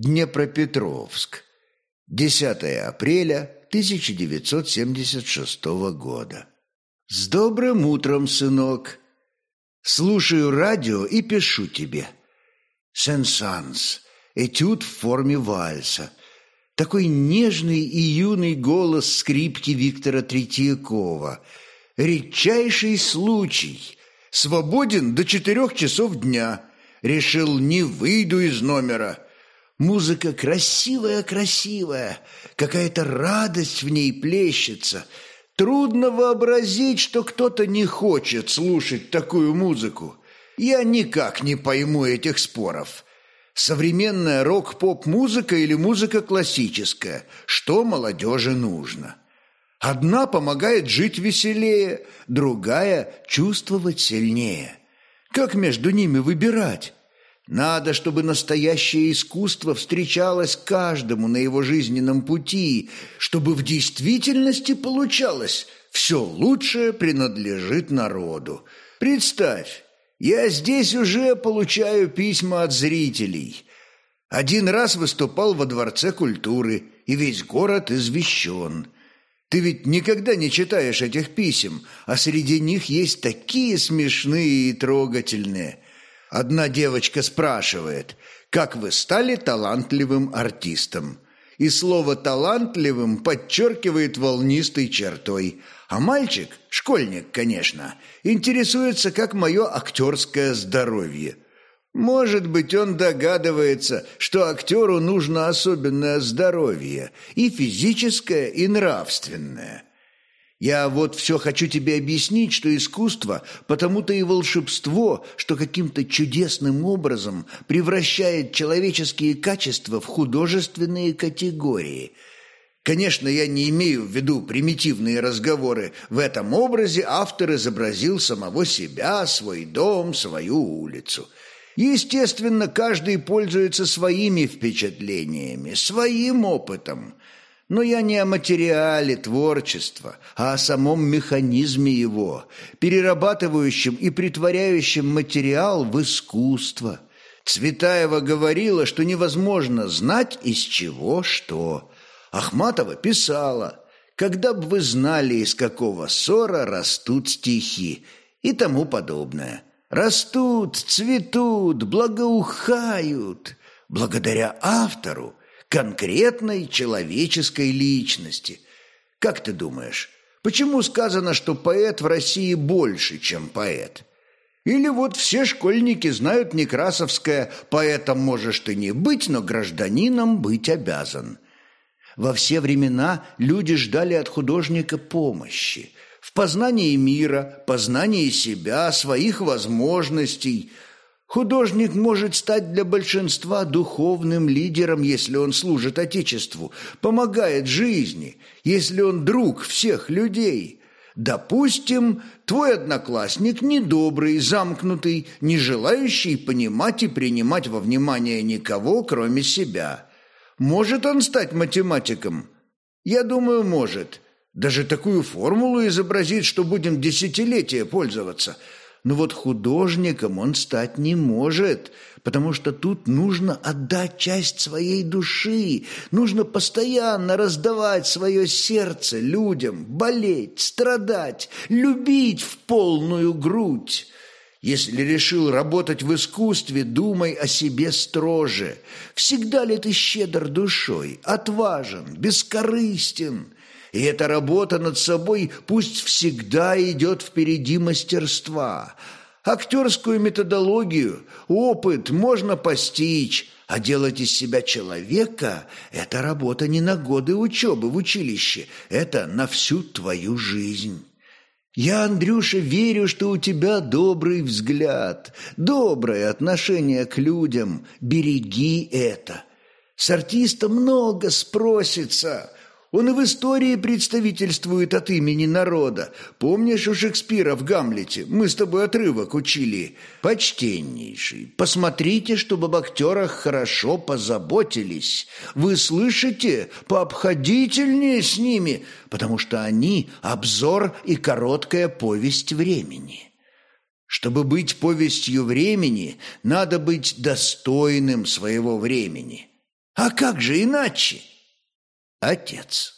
Днепропетровск. 10 апреля 1976 года. С добрым утром, сынок. Слушаю радио и пишу тебе. Сенсанс. Этюд в форме вальса. Такой нежный и юный голос скрипки Виктора Третьякова. Редчайший случай. Свободен до четырех часов дня. Решил, не выйду из номера. Музыка красивая-красивая, какая-то радость в ней плещется. Трудно вообразить, что кто-то не хочет слушать такую музыку. Я никак не пойму этих споров. Современная рок-поп-музыка или музыка классическая? Что молодежи нужно? Одна помогает жить веселее, другая – чувствовать сильнее. Как между ними выбирать? Надо, чтобы настоящее искусство встречалось каждому на его жизненном пути, чтобы в действительности получалось «все лучшее принадлежит народу». Представь, я здесь уже получаю письма от зрителей. Один раз выступал во Дворце культуры, и весь город извещен. Ты ведь никогда не читаешь этих писем, а среди них есть такие смешные и трогательные – Одна девочка спрашивает, как вы стали талантливым артистом? И слово «талантливым» подчеркивает волнистой чертой. А мальчик, школьник, конечно, интересуется, как мое актерское здоровье. Может быть, он догадывается, что актеру нужно особенное здоровье, и физическое, и нравственное. Я вот все хочу тебе объяснить, что искусство потому-то и волшебство, что каким-то чудесным образом превращает человеческие качества в художественные категории. Конечно, я не имею в виду примитивные разговоры. В этом образе автор изобразил самого себя, свой дом, свою улицу. Естественно, каждый пользуется своими впечатлениями, своим опытом – но я не о материале творчества, а о самом механизме его, перерабатывающем и притворяющем материал в искусство. Цветаева говорила, что невозможно знать, из чего что. Ахматова писала, когда бы вы знали, из какого ссора растут стихи и тому подобное. Растут, цветут, благоухают. Благодаря автору конкретной человеческой личности. Как ты думаешь, почему сказано, что поэт в России больше, чем поэт? Или вот все школьники знают Некрасовское «поэтом можешь ты не быть, но гражданином быть обязан». Во все времена люди ждали от художника помощи в познании мира, познании себя, своих возможностей – Художник может стать для большинства духовным лидером, если он служит Отечеству, помогает жизни, если он друг всех людей. Допустим, твой одноклассник недобрый, замкнутый, не желающий понимать и принимать во внимание никого, кроме себя. Может он стать математиком? Я думаю, может. Даже такую формулу изобразить, что будем десятилетия пользоваться – но вот художником он стать не может, потому что тут нужно отдать часть своей души, нужно постоянно раздавать свое сердце людям, болеть, страдать, любить в полную грудь. Если решил работать в искусстве, думай о себе строже. Всегда ли ты щедр душой, отважен, бескорыстен – и эта работа над собой пусть всегда идет впереди мастерства. Актерскую методологию, опыт можно постичь, а делать из себя человека – это работа не на годы учебы в училище, это на всю твою жизнь. Я, Андрюша, верю, что у тебя добрый взгляд, доброе отношение к людям. Береги это. С артиста много спросится – он и в истории представительствует от имени народа. Помнишь у Шекспира в «Гамлете»? Мы с тобой отрывок учили. Почтеннейший, посмотрите, чтобы об актерах хорошо позаботились. Вы слышите? Пообходительнее с ними, потому что они – обзор и короткая повесть времени». Чтобы быть повестью времени, надо быть достойным своего времени. А как же иначе? Отец.